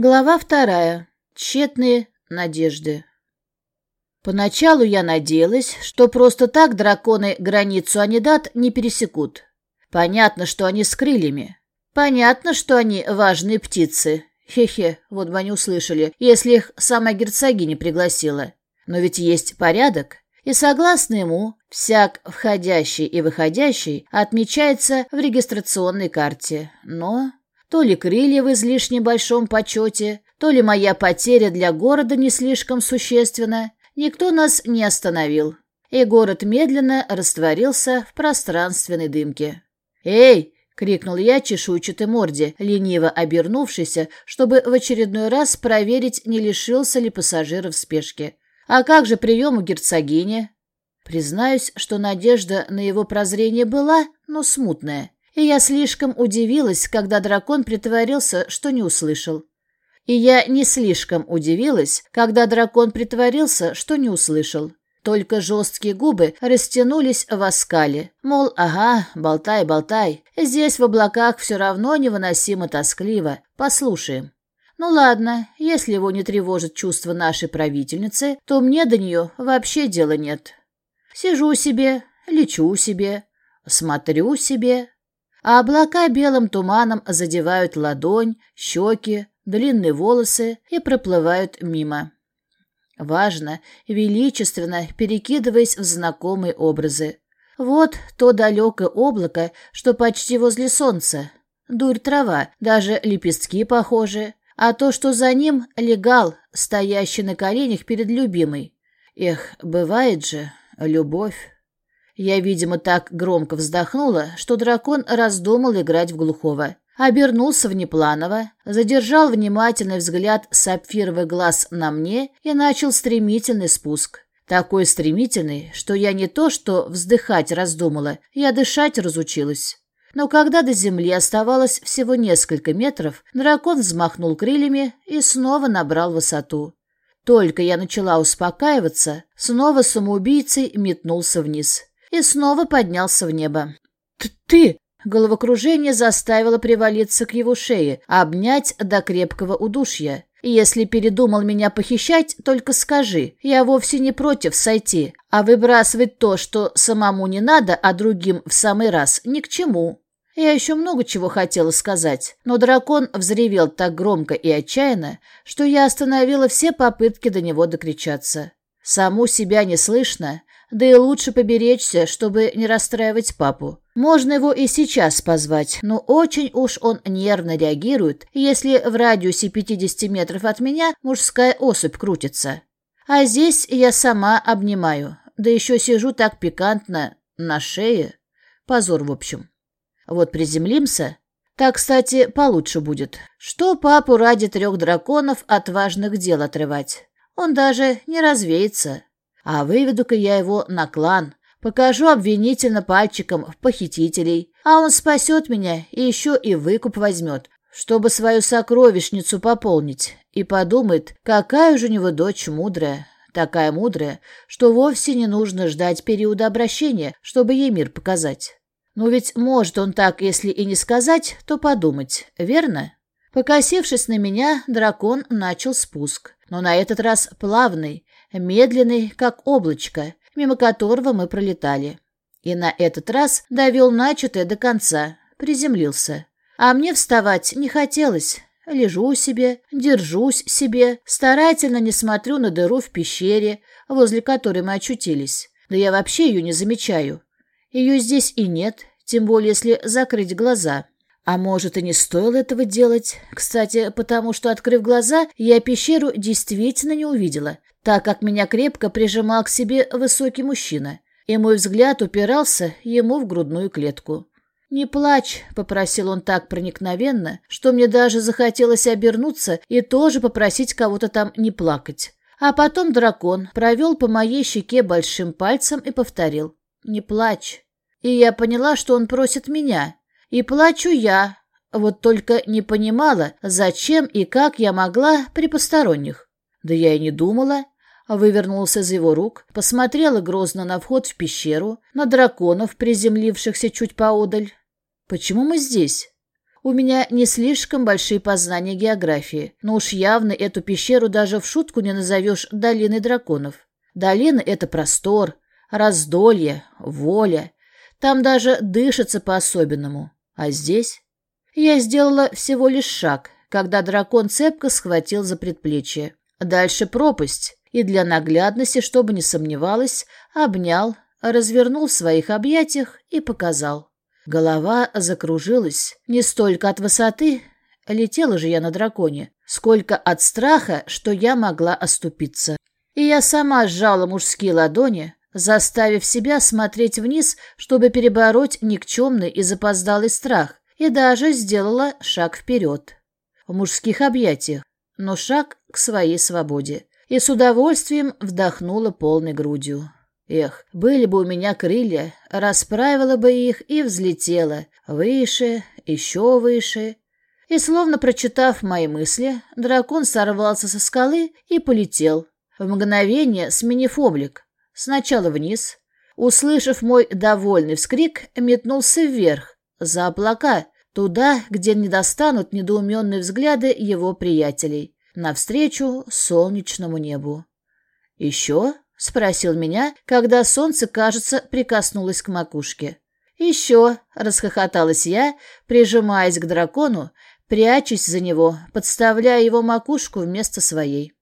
Глава вторая. Тщетные надежды. Поначалу я надеялась, что просто так драконы границу Анидат не пересекут. Понятно, что они с крыльями. Понятно, что они важные птицы. Хе-хе, вот бы они услышали, если их сама герцогиня пригласила. Но ведь есть порядок, и согласно ему, всяк входящий и выходящий отмечается в регистрационной карте. Но то ли крылья в излишне большом почете, то ли моя потеря для города не слишком существенна, никто нас не остановил, и город медленно растворился в пространственной дымке. «Эй!» — крикнул я чешуйчатой морде, лениво обернувшийся, чтобы в очередной раз проверить, не лишился ли пассажиров спешки. «А как же прием у герцогини?» Признаюсь, что надежда на его прозрение была, но смутная и я слишком удивилась, когда дракон притворился, что не услышал. И я не слишком удивилась, когда дракон притворился, что не услышал. Только жесткие губы растянулись в оскале. Мол, ага, болтай, болтай. Здесь в облаках все равно невыносимо тоскливо. Послушаем. Ну ладно, если его не тревожит чувство нашей правительницы, то мне до нее вообще дела нет. Сижу себе, лечу себе, смотрю себе, а облака белым туманом задевают ладонь, щеки, длинные волосы и проплывают мимо. Важно, величественно, перекидываясь в знакомые образы. Вот то далекое облако, что почти возле солнца. Дурь трава, даже лепестки похожи. А то, что за ним, легал, стоящий на коленях перед любимой. Эх, бывает же, любовь. Я, видимо, так громко вздохнула, что дракон раздумал играть в глухого. Обернулся внепланово, задержал внимательный взгляд сапфировый глаз на мне и начал стремительный спуск. Такой стремительный, что я не то что вздыхать раздумала, я дышать разучилась. Но когда до земли оставалось всего несколько метров, дракон взмахнул крыльями и снова набрал высоту. Только я начала успокаиваться, снова самоубийцей метнулся вниз и снова поднялся в небо. «Ты!» Головокружение заставило привалиться к его шее, обнять до крепкого удушья. «Если передумал меня похищать, только скажи. Я вовсе не против сойти, а выбрасывать то, что самому не надо, а другим в самый раз, ни к чему». Я еще много чего хотела сказать, но дракон взревел так громко и отчаянно, что я остановила все попытки до него докричаться. Саму себя не слышно, да и лучше поберечься, чтобы не расстраивать папу. Можно его и сейчас позвать, но очень уж он нервно реагирует, если в радиусе 50 метров от меня мужская особь крутится. А здесь я сама обнимаю, да еще сижу так пикантно на шее. Позор, в общем. Вот приземлимся. Так, кстати, получше будет. Что папу ради трех драконов от важных дел отрывать? Он даже не развеется. А выведу-ка я его на клан, покажу обвинительно пальчиком в похитителей, а он спасет меня и еще и выкуп возьмет, чтобы свою сокровищницу пополнить, и подумает, какая же у него дочь мудрая, такая мудрая, что вовсе не нужно ждать периода обращения, чтобы ей мир показать. Ну ведь может он так, если и не сказать, то подумать, верно? Покосившись на меня, дракон начал спуск, но на этот раз плавный, медленный, как облачко, мимо которого мы пролетали. И на этот раз довел начатое до конца, приземлился. А мне вставать не хотелось. Лежу себе, держусь себе, старательно не смотрю на дыру в пещере, возле которой мы очутились. Да я вообще ее не замечаю. Ее здесь и нет, тем более если закрыть глаза. А может, и не стоило этого делать. Кстати, потому что, открыв глаза, я пещеру действительно не увидела так как меня крепко прижимал к себе высокий мужчина, и мой взгляд упирался ему в грудную клетку. «Не плачь», — попросил он так проникновенно, что мне даже захотелось обернуться и тоже попросить кого-то там не плакать. А потом дракон провел по моей щеке большим пальцем и повторил «Не плачь». И я поняла, что он просит меня. И плачу я, вот только не понимала, зачем и как я могла при посторонних. Да я и не думала. Вывернулся из его рук, посмотрела грозно на вход в пещеру, на драконов, приземлившихся чуть поодаль. «Почему мы здесь?» У меня не слишком большие познания географии, но уж явно эту пещеру даже в шутку не назовешь долиной драконов. Долина — это простор, раздолье, воля. Там даже дышится по-особенному. А здесь? Я сделала всего лишь шаг, когда дракон цепко схватил за предплечье. Дальше пропасть, и для наглядности, чтобы не сомневалась, обнял, развернул в своих объятиях и показал. Голова закружилась не столько от высоты, летела же я на драконе, сколько от страха, что я могла оступиться. И я сама сжала мужские ладони, заставив себя смотреть вниз, чтобы перебороть никчемный и запоздалый страх, и даже сделала шаг вперед. В мужских объятиях, но шаг к своей свободе. И с удовольствием вдохнула полной грудью. Эх, были бы у меня крылья, расправила бы их и взлетела. Выше, еще выше. И, словно прочитав мои мысли, дракон сорвался со скалы и полетел, в мгновение сменив облик. Сначала вниз. Услышав мой довольный вскрик, метнулся вверх, за облака, туда, где не достанут недоуменные взгляды его приятелей, навстречу солнечному небу. «Еще?» — спросил меня, когда солнце, кажется, прикоснулось к макушке. «Еще!» — расхохоталась я, прижимаясь к дракону, прячусь за него, подставляя его макушку вместо своей.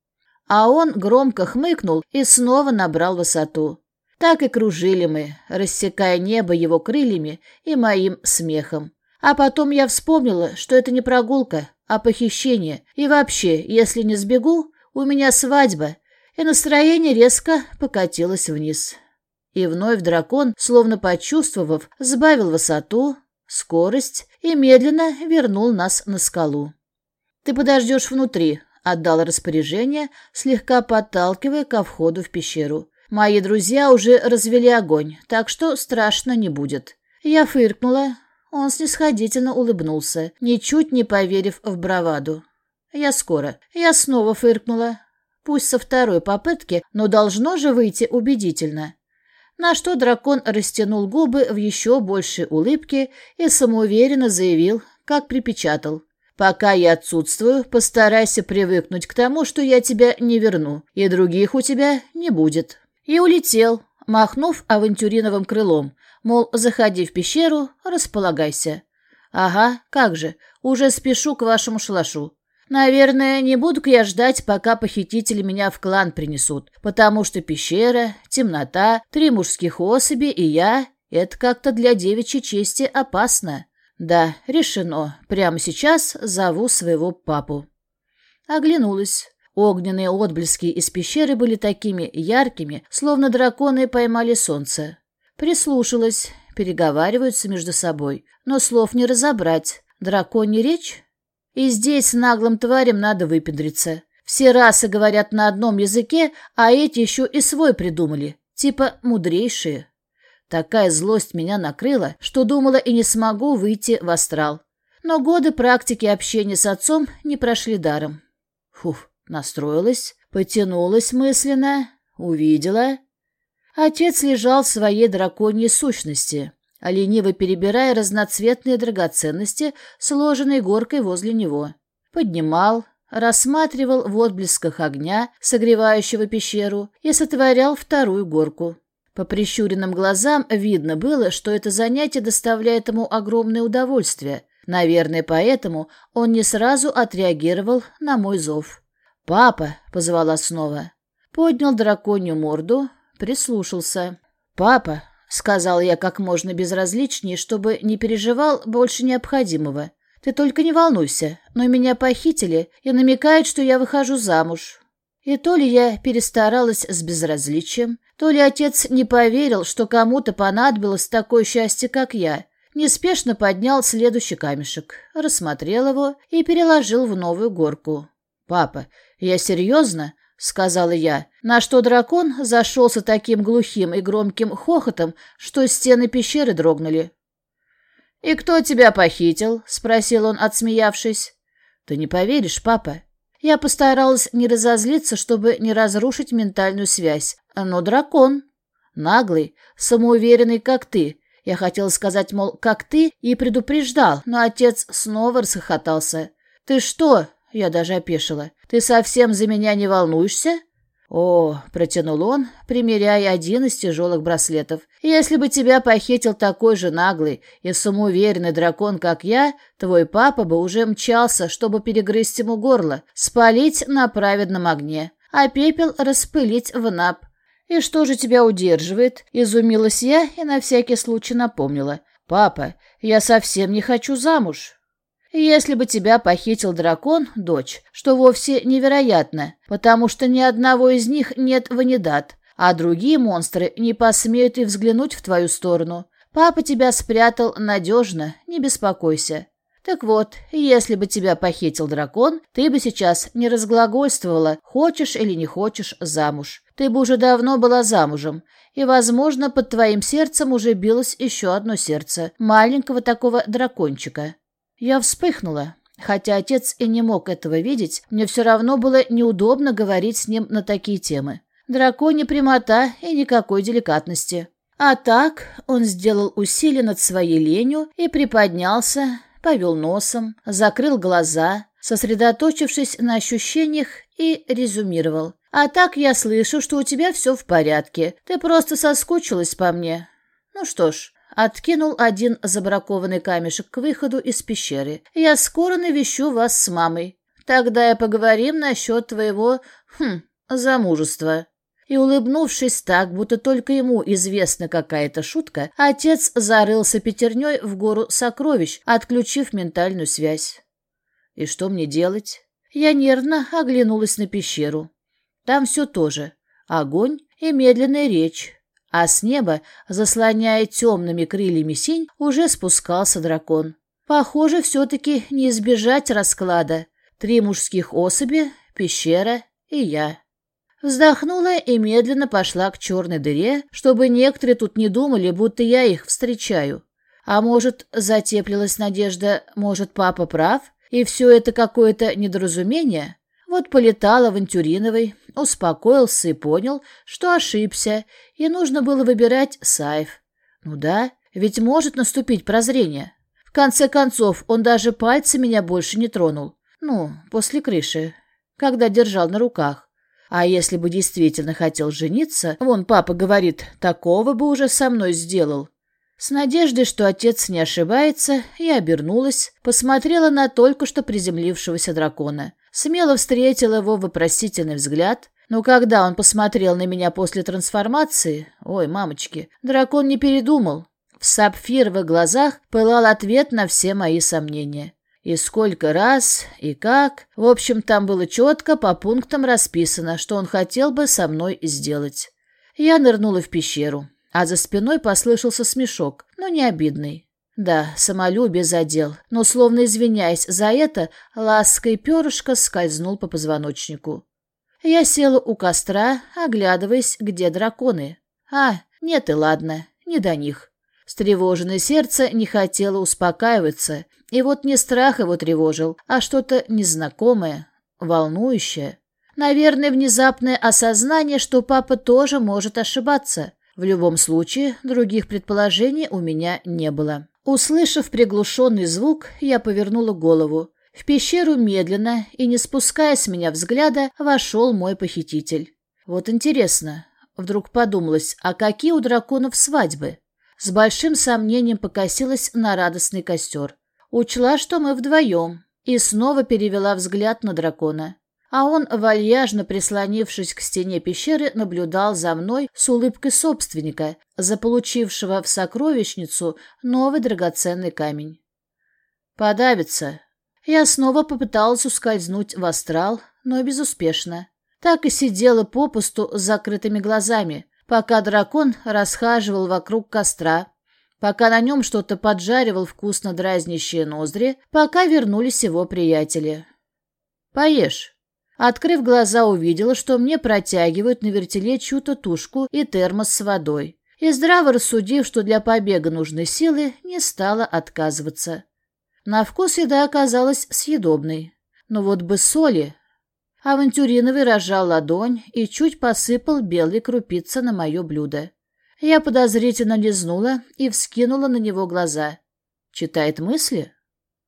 А он громко хмыкнул и снова набрал высоту. Так и кружили мы, рассекая небо его крыльями и моим смехом. А потом я вспомнила, что это не прогулка, а похищение, и вообще, если не сбегу, у меня свадьба, и настроение резко покатилось вниз. И вновь дракон, словно почувствовав, сбавил высоту, скорость и медленно вернул нас на скалу. «Ты подождешь внутри», — отдал распоряжение, слегка подталкивая ко входу в пещеру. «Мои друзья уже развели огонь, так что страшно не будет». Я фыркнула. Он снисходительно улыбнулся, ничуть не поверив в браваду. «Я скоро». Я снова фыркнула. Пусть со второй попытки, но должно же выйти убедительно. На что дракон растянул губы в еще большей улыбке и самоуверенно заявил, как припечатал. «Пока я отсутствую, постарайся привыкнуть к тому, что я тебя не верну, и других у тебя не будет». И улетел, махнув авантюриновым крылом, мол, заходи в пещеру, располагайся. «Ага, как же, уже спешу к вашему шалашу. Наверное, не буду-ка я ждать, пока похитители меня в клан принесут, потому что пещера, темнота, три мужских особи и я — это как-то для девичьей чести опасно. Да, решено. Прямо сейчас зову своего папу. Оглянулась. Огненные отблески из пещеры были такими яркими, словно драконы поймали солнце. Прислушалась, переговариваются между собой, но слов не разобрать. Драконья речь? И здесь наглым тварям надо выпендриться. Все расы говорят на одном языке, а эти еще и свой придумали, типа мудрейшие. Такая злость меня накрыла, что думала и не смогу выйти в астрал. Но годы практики общения с отцом не прошли даром. Фуф, настроилась, потянулась мысленно, увидела. Отец лежал в своей драконьей сущности лениво перебирая разноцветные драгоценности, сложенные горкой возле него. Поднимал, рассматривал в отблесках огня, согревающего пещеру, и сотворял вторую горку. По прищуренным глазам видно было, что это занятие доставляет ему огромное удовольствие. Наверное, поэтому он не сразу отреагировал на мой зов. «Папа!» — позвала снова. Поднял драконью морду, прислушался. «Папа!» — сказал я как можно безразличнее, чтобы не переживал больше необходимого. «Ты только не волнуйся, но меня похитили и намекают, что я выхожу замуж». И то ли я перестаралась с безразличием, то ли отец не поверил, что кому-то понадобилось такое счастье, как я. Неспешно поднял следующий камешек, рассмотрел его и переложил в новую горку. «Папа, я серьезно?» — сказала я, на что дракон зашелся таким глухим и громким хохотом, что стены пещеры дрогнули. «И кто тебя похитил?» — спросил он, отсмеявшись. «Ты не поверишь, папа. Я постаралась не разозлиться, чтобы не разрушить ментальную связь. Но дракон. Наглый, самоуверенный, как ты, Я хотела сказать, мол, как ты, и предупреждал, но отец снова расхохотался. «Ты что?» — я даже опешила. «Ты совсем за меня не волнуешься?» «О», — протянул он, примеряя один из тяжелых браслетов, «если бы тебя похитил такой же наглый и самоуверенный дракон, как я, твой папа бы уже мчался, чтобы перегрызть ему горло, спалить на праведном огне, а пепел распылить в нап. «И что же тебя удерживает?» — изумилась я и на всякий случай напомнила. «Папа, я совсем не хочу замуж». Если бы тебя похитил дракон, дочь, что вовсе невероятно, потому что ни одного из них нет ванидат, а другие монстры не посмеют и взглянуть в твою сторону. Папа тебя спрятал надежно, не беспокойся. Так вот, если бы тебя похитил дракон, ты бы сейчас не разглагольствовала, хочешь или не хочешь замуж. Ты бы уже давно была замужем, и, возможно, под твоим сердцем уже билось еще одно сердце, маленького такого дракончика. Я вспыхнула. Хотя отец и не мог этого видеть, мне все равно было неудобно говорить с ним на такие темы. Драконья прямота и никакой деликатности. А так он сделал усилие над своей ленью и приподнялся, повел носом, закрыл глаза, сосредоточившись на ощущениях, и резюмировал. «А так я слышу, что у тебя все в порядке. Ты просто соскучилась по мне. Ну что ж, Откинул один забракованный камешек к выходу из пещеры. «Я скоро навещу вас с мамой. Тогда и поговорим насчет твоего... хм... замужества». И, улыбнувшись так, будто только ему известна какая-то шутка, отец зарылся пятерней в гору сокровищ, отключив ментальную связь. «И что мне делать?» Я нервно оглянулась на пещеру. Там все то же. Огонь и медленная речь а с неба, заслоняя темными крыльями синь, уже спускался дракон. Похоже, все-таки не избежать расклада. Три мужских особи, пещера и я. Вздохнула и медленно пошла к черной дыре, чтобы некоторые тут не думали, будто я их встречаю. А может, затеплилась надежда, может, папа прав, и все это какое-то недоразумение? Вот полетал Авантюриновой, успокоился и понял, что ошибся, и нужно было выбирать Сайф. Ну да, ведь может наступить прозрение. В конце концов, он даже пальцы меня больше не тронул. Ну, после крыши, когда держал на руках. А если бы действительно хотел жениться, вон папа говорит, такого бы уже со мной сделал. С надеждой, что отец не ошибается, я обернулась, посмотрела на только что приземлившегося дракона смело встретил его вопросительный взгляд, но когда он посмотрел на меня после трансформации, ой, мамочки, дракон не передумал. В сапфировых глазах пылал ответ на все мои сомнения. И сколько раз, и как. В общем, там было четко по пунктам расписано, что он хотел бы со мной сделать. Я нырнула в пещеру, а за спиной послышался смешок, но не обидный. Да, самолюбие задел, но, словно извиняясь за это, лаской перышко скользнул по позвоночнику. Я села у костра, оглядываясь, где драконы. А, нет и ладно, не до них. Стревоженное сердце не хотело успокаиваться, и вот не страх его тревожил, а что-то незнакомое, волнующее. Наверное, внезапное осознание, что папа тоже может ошибаться. В любом случае, других предположений у меня не было. Услышав приглушенный звук, я повернула голову. В пещеру медленно и не спуская с меня взгляда, вошел мой похититель. Вот интересно, вдруг подумалось, а какие у драконов свадьбы? С большим сомнением покосилась на радостный костер. Учла, что мы вдвоем, и снова перевела взгляд на дракона а он, вальяжно прислонившись к стене пещеры, наблюдал за мной с улыбкой собственника, заполучившего в сокровищницу новый драгоценный камень. «Подавится». Я снова попыталась ускользнуть в астрал, но безуспешно. Так и сидела попусту с закрытыми глазами, пока дракон расхаживал вокруг костра, пока на нем что-то поджаривал вкусно дразнящие ноздри, пока вернулись его приятели. «Поешь». Открыв глаза, увидела, что мне протягивают на вертеле чью-то тушку и термос с водой. И здраво рассудив, что для побега нужны силы, не стала отказываться. На вкус еда оказалась съедобной. Но вот бы соли. Авантюриновый разжал ладонь и чуть посыпал белые крупицы на мое блюдо. Я подозрительно лизнула и вскинула на него глаза. Читает мысли?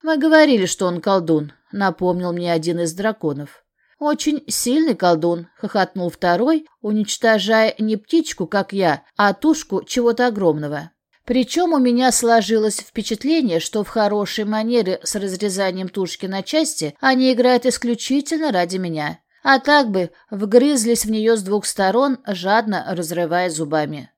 Мы говорили, что он колдун, напомнил мне один из драконов. Очень сильный колдун, хохотнул второй, уничтожая не птичку, как я, а тушку чего-то огромного. Причем у меня сложилось впечатление, что в хорошей манере с разрезанием тушки на части они играют исключительно ради меня. А так бы вгрызлись в нее с двух сторон, жадно разрывая зубами.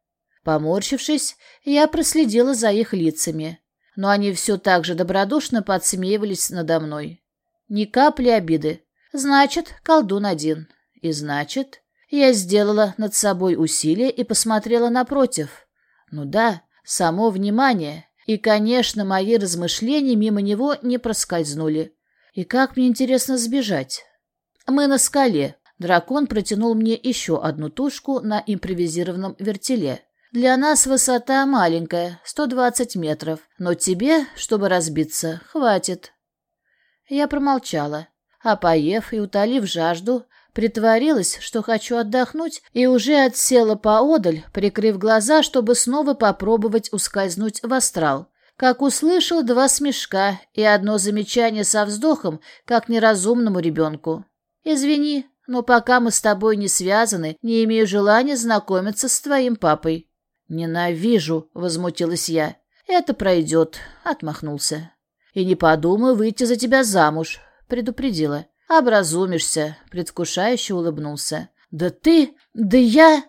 Поморщившись, я проследила за их лицами. Но они все так же добродушно подсмеивались надо мной. Ни капли обиды. Значит, колдун один. И значит, я сделала над собой усилие и посмотрела напротив. Ну да, само внимание. И, конечно, мои размышления мимо него не проскользнули. И как мне интересно сбежать? Мы на скале. Дракон протянул мне еще одну тушку на импровизированном вертеле. Для нас высота маленькая, 120 метров, но тебе, чтобы разбиться, хватит. Я промолчала, а поев и утолив жажду, Притворилась, что хочу отдохнуть, и уже отсела поодаль, прикрыв глаза, чтобы снова попробовать ускользнуть в астрал. Как услышал два смешка и одно замечание со вздохом, как неразумному ребенку. «Извини, но пока мы с тобой не связаны, не имею желания знакомиться с твоим папой». «Ненавижу», — возмутилась я. «Это пройдет», — отмахнулся. «И не подумаю выйти за тебя замуж», — предупредила. «Образумишься», — предвкушающе улыбнулся. «Да ты... Да я...»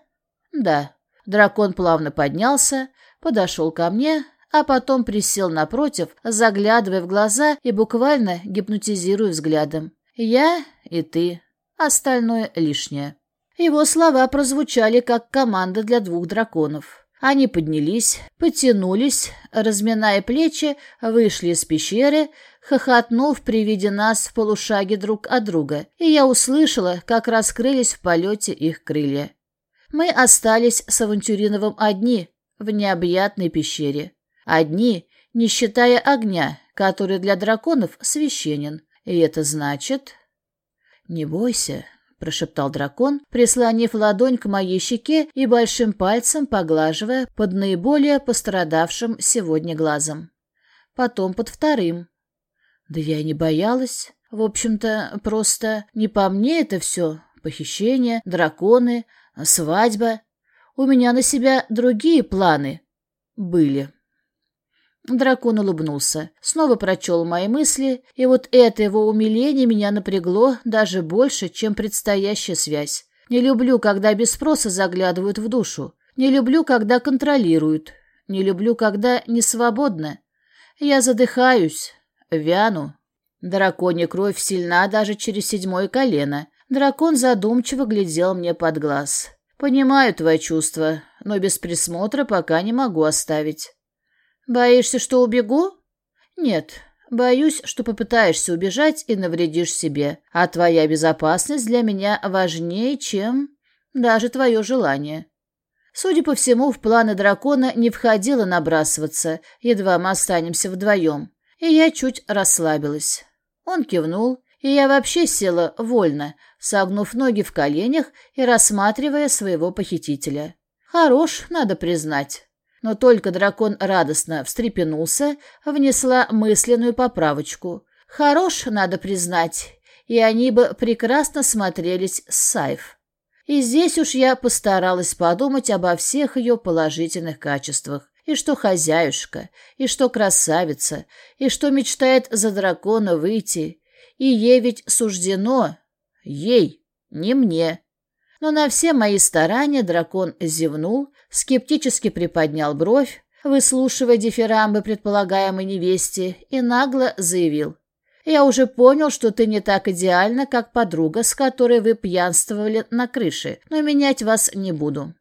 «Да». Дракон плавно поднялся, подошел ко мне, а потом присел напротив, заглядывая в глаза и буквально гипнотизируя взглядом. «Я и ты. Остальное лишнее». Его слова прозвучали как команда для двух драконов. Они поднялись, потянулись, разминая плечи, вышли из пещеры, хохотнув при виде нас в полушаге друг от друга, и я услышала, как раскрылись в полете их крылья. Мы остались с Авантюриновым одни в необъятной пещере. Одни, не считая огня, который для драконов священен. И это значит... «Не бойся», прошептал дракон, прислонив ладонь к моей щеке и большим пальцем поглаживая под наиболее пострадавшим сегодня глазом. Потом под вторым. Да я и не боялась. В общем-то, просто не по мне это все. Похищение, драконы, свадьба. У меня на себя другие планы были. Дракон улыбнулся, снова прочел мои мысли, и вот это его умиление меня напрягло даже больше, чем предстоящая связь. Не люблю, когда без спроса заглядывают в душу. Не люблю, когда контролируют. Не люблю, когда не свободно. Я задыхаюсь, вяну. Драконья кровь сильна даже через седьмое колено. Дракон задумчиво глядел мне под глаз. «Понимаю твои чувства, но без присмотра пока не могу оставить». «Боишься, что убегу?» «Нет, боюсь, что попытаешься убежать и навредишь себе, а твоя безопасность для меня важнее, чем даже твое желание». Судя по всему, в планы дракона не входило набрасываться, едва мы останемся вдвоем, и я чуть расслабилась. Он кивнул, и я вообще села вольно, согнув ноги в коленях и рассматривая своего похитителя. Хорош, надо признать. Но только дракон радостно встрепенулся, внесла мысленную поправочку. Хорош, надо признать, и они бы прекрасно смотрелись с Сайф. И здесь уж я постаралась подумать обо всех ее положительных качествах. И что хозяюшка, и что красавица, и что мечтает за дракона выйти. И ей ведь суждено. Ей, не мне. Но на все мои старания дракон зевнул, скептически приподнял бровь, выслушивая дифирамбы предполагаемой невесте, и нагло заявил. «Я уже понял, что ты не так идеальна, как подруга, с которой вы пьянствовали на крыше, но менять вас не буду.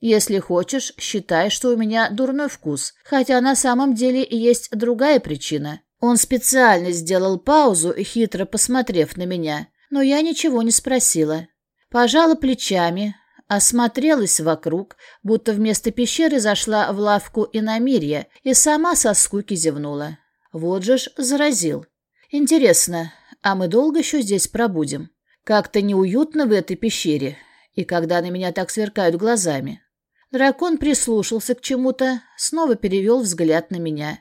Если хочешь, считай, что у меня дурной вкус, хотя на самом деле есть другая причина». Он специально сделал паузу, хитро посмотрев на меня, но я ничего не спросила. Пожала плечами, осмотрелась вокруг, будто вместо пещеры зашла в лавку иномирья и сама со скуки зевнула. Вот же ж заразил. Интересно, а мы долго еще здесь пробудем? Как-то неуютно в этой пещере, и когда на меня так сверкают глазами. Дракон прислушался к чему-то, снова перевел взгляд на меня.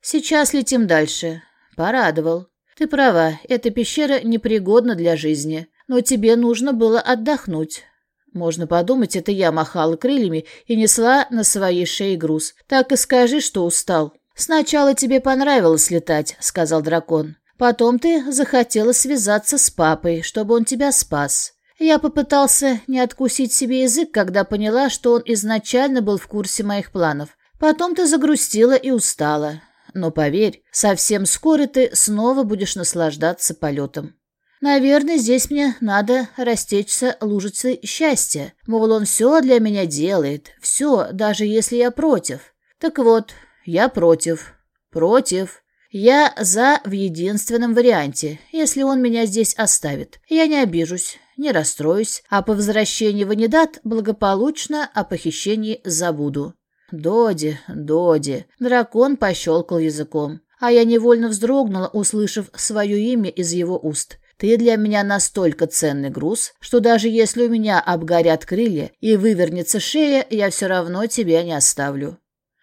«Сейчас летим дальше». Порадовал. «Ты права, эта пещера непригодна для жизни, но тебе нужно было отдохнуть». Можно подумать, это я махала крыльями и несла на своей шее груз. Так и скажи, что устал. «Сначала тебе понравилось летать», — сказал дракон. «Потом ты захотела связаться с папой, чтобы он тебя спас. Я попытался не откусить себе язык, когда поняла, что он изначально был в курсе моих планов. Потом ты загрустила и устала. Но поверь, совсем скоро ты снова будешь наслаждаться полетом. Наверное, здесь мне надо растечься лужицей счастья. Мол, он все для меня делает, все, даже если я против. Так вот, я против. Против. Я за в единственном варианте, если он меня здесь оставит. Я не обижусь, не расстроюсь, а по возвращении в Анидат благополучно о похищении забуду. Доди, Доди. Дракон пощелкал языком, а я невольно вздрогнула, услышав свое имя из его уст. Ты для меня настолько ценный груз, что даже если у меня обгорят крылья и вывернется шея, я все равно тебя не оставлю.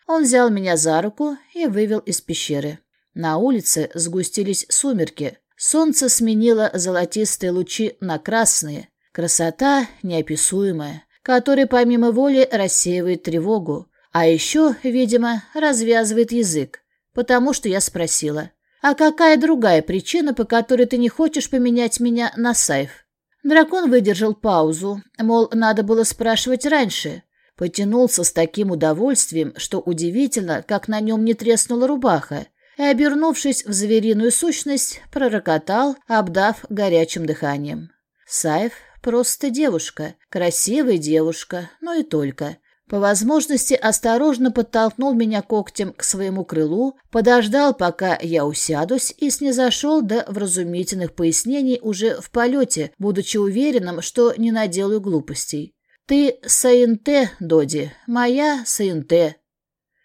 Он взял меня за руку и вывел из пещеры. На улице сгустились сумерки. Солнце сменило золотистые лучи на красные. Красота неописуемая, которая помимо воли рассеивает тревогу. А еще, видимо, развязывает язык. Потому что я спросила, а какая другая причина, по которой ты не хочешь поменять меня на сайф? Дракон выдержал паузу, мол, надо было спрашивать раньше. Потянулся с таким удовольствием, что удивительно, как на нем не треснула рубаха, и, обернувшись в звериную сущность, пророкотал, обдав горячим дыханием. Саев просто девушка, красивая девушка, но и только. По возможности осторожно подтолкнул меня когтем к своему крылу, подождал, пока я усядусь, и снизошел до вразумительных пояснений уже в полете, будучи уверенным, что не наделаю глупостей. «Ты Саинте, Доди, моя Саинте,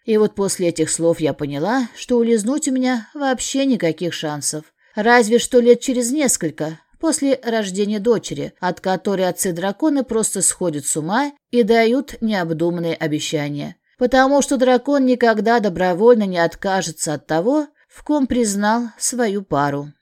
и вот после этих слов я поняла, что улизнуть у меня вообще никаких шансов. Разве что лет через несколько, после рождения дочери, от которой отцы-драконы просто сходят с ума и дают необдуманные обещания. Потому что дракон никогда добровольно не откажется от того, в ком признал свою пару.